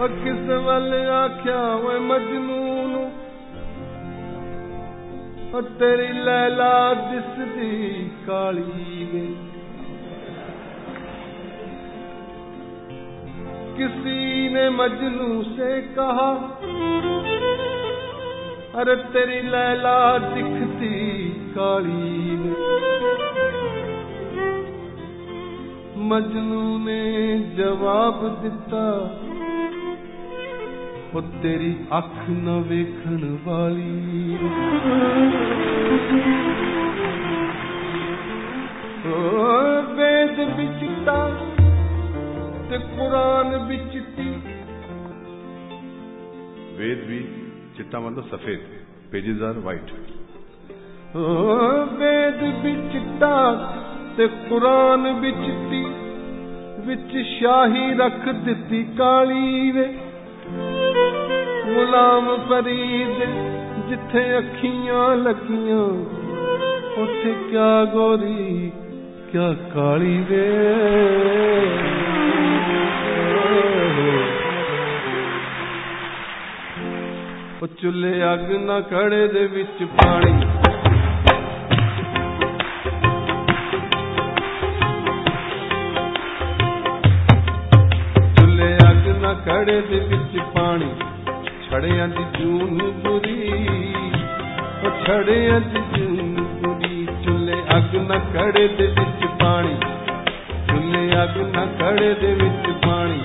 ਉਹ ਕਿਸ ਵੱਲ ਆਖਿਆ ਓਏ ਮਜਨੂ ਨੂੰ ਉਹ ਤੇਰੀ ਲੈਲਾ ਦਿਸਦੀ ਕਾਲੀ ਵੇ किसी ने मजनू से कहा अरे तेरी लैला दिखती काली मजनू ने जवाब दिता ਉਹ ਤੇਰੀ ਅੱਖ ਨਾ ਵੇਖਣ ਵਾਲੀ। ਓ ਵੇਦ ਵਿੱਚ ਤਾਂ ਤੇ ਕੁਰਾਨ ਵਿੱਚ ਚਿੱਟੀ ਵੇਦ ਵੀ ਚਿੱਟਾ ਮਤਲਬ ਸਫੇਦ ਪੇजेस ਆਰ ਵਾਈਟ ਵੇਦ ਵਿੱਚ ਚਿੱਟਾ ਤੇ ਕੁਰਾਨ ਵਿੱਚ ਚਿੱਟੀ ਵਿੱਚ ਸ਼ਾਹੀ ਰੱਖ ਦਿੱਤੀ ਕਾਲੀ ਵੇ। ਗੁਲਾਮ ਫਰੀਦ, ਜਿੱਥੇ ਅੱਖੀਆਂ ਲੱਗੀਆਂ, ਉੱਥੇ ਕਿਆ ਗੋਰੀ, ਕਿਆ ਕਾਲੀ ਵੇ। ਉਹ ਚੁੱਲ੍ਹੇ ਅੱਗ ਨਾ ਕੜੇ ਦੇ ਵਿੱਚ ਪਾਣੀ। ਚੁੱਲ੍ਹੇ ਅੱਗ ਨਾ ਕੜੇ ਦੇ ਵਿੱਚ ਪਾਣੀ। ਛੜਿਆਂ ਦੀ ਜੂਨ ਬੁਰੀ ਉਹ ਛੜਿਆਂ ਦੀ ਜੂਨ ਬੁਰੀ ਚੁੱਲ੍ਹੇ ਅੱਗ ਨਾ ਕੜੇ ਦੇ ਵਿੱਚ ਪਾਣੀ, ਚੁੱਲ੍ਹੇ ਅੱਗ ਨਾ ਕੜੇ ਦੇ ਵਿੱਚ ਪਾਣੀ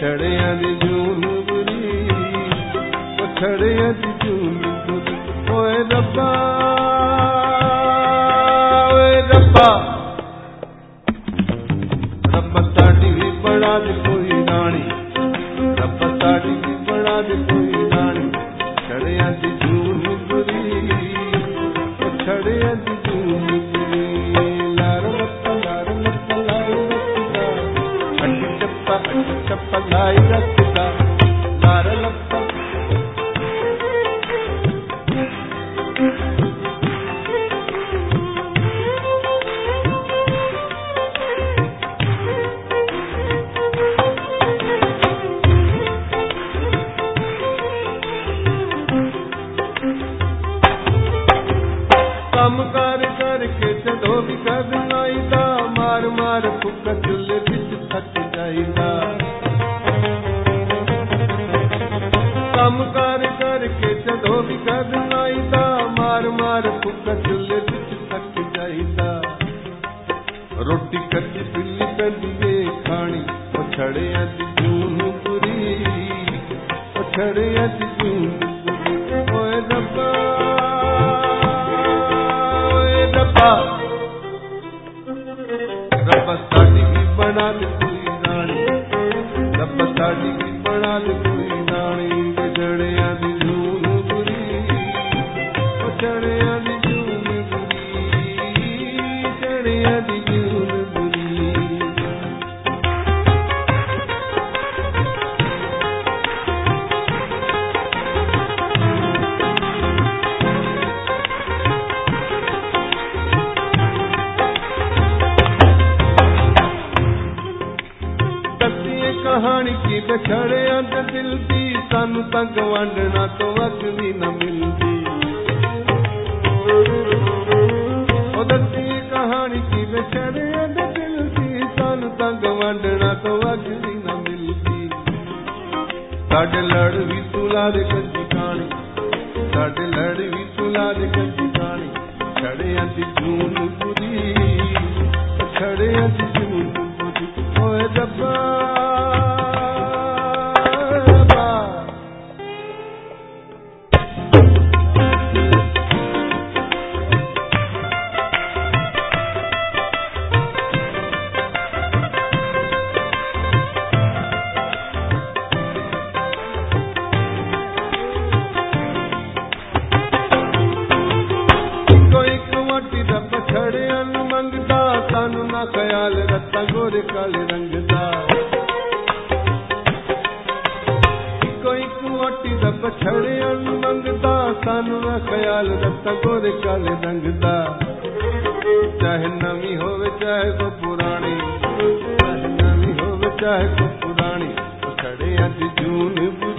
ਛੜਿਆਂ ਦੀ ਜੂਨ ਬੁਰੀ ਉਹ ਛੜਿਆਂ ਦੀ ਜੂਨ ਬੁਰੀ ਓਏ ਰੱਬਾ ਓਏ ਰੱਬਾ। ਰੱਬਾ, ਸਾਡੀ ਵੀ ਬੜਾ ਦੇ लारतारता पार लत ਕਰਕੇ ਜਦੋਂ ਵੀ ਕਰਨ ਮਾਰ ਮਾਰ ਫੁੱਕ ਚੁੱਲ੍ਹੇ ਵਿੱਚ ਥੱਕ ਜਾਈਦਾ। ਕੰਮ ਕਰ ਕਰਕੇ ਜਦੋਂ ਵੀ ਕਰਨ ਆਈਦਾ ਮਾਰ ਮਾਰ ਫੁੱਕਾ ਚੁੱਲ੍ਹੇ ਵਿੱਚ ਥੱਕ ਜਾਈਦਾ। ਰੋਟੀ ਕੱਚੀ ਪਿੱਲੀ ਪੈਂਦੀ ਏ ਖਾਣੀ ਉਹ ਛੜਿਆਂ ਦੀ ਜੂਨ ਬੁਰੀ ਉਹ ਦੀ ਜੂਨ ਬੁਰੀ ਰੱਬਾ। ਬਣਾ ਦੇ ਕੋਈ ਰਾਣੀ ਰੱਬਾ ਸਾਡੀ ਵੀ ਬਣਾ ਦੇ ਕੋਈ ਰਾਣੀ ਤੇ ਜੜਿਆਂ ਦੀ ਜੂਨ ਬੁਰੀ ਉਹ ਜੜਿਆਂ ਦੀ ਜੂਨ ਬੁਰੀ ਜੜਿਆਂ ਦੀ ਜੂਨ ਬੁਰੀ ਕਹਾਣੀ ਕੀ ਵਿਛੜਿਆਂ ਤੇ ਦਿਲ ਦੀ, ਸਾਨੂੰ ਤੰਗ ਵੰਡਣਾ ਤੋਂ ਅੱਗ ਵੀ ਨਾ ਮਿਲਦੀ। ਉਹ ਦੱਸੀਏ ਕਹਾਣੀ ਕੀ ਵਿਛੜਿਆਂ ਤੇ ਦਿਲ ਦੀ, ਸਾਨੂੰ ਤਾਂ ਗਵਾਂਢਣਾ ਤੋਂ ਅੱਗ ਵੀ ਨਾ ਮਿਲਦੀ। ਸਾਡੇ ਲੜ ਵੀ ਤੁਲਾ ਦੇ ਕੱਚੀ ਕਾਣੀ, ਸਾਡੇ ਲੜ ਵੀ ਤੁਲਾ ਦੇ ਕੱਚੀ ਕਾਣੀ ਛੜਿਆਂ ਦੀ ਜੂਨ ਬੁਰੀ ਛੜਿਆਂ ਦੀ ਜੂਨ ਬੁਰੀ ਓਏ ਰੱਬਾ। پڇڙي منگ سانو نه خيال ر ته گور ڪل رنگ چاهي نوي هو پراڻي. چاهي نوي هي اڄ جون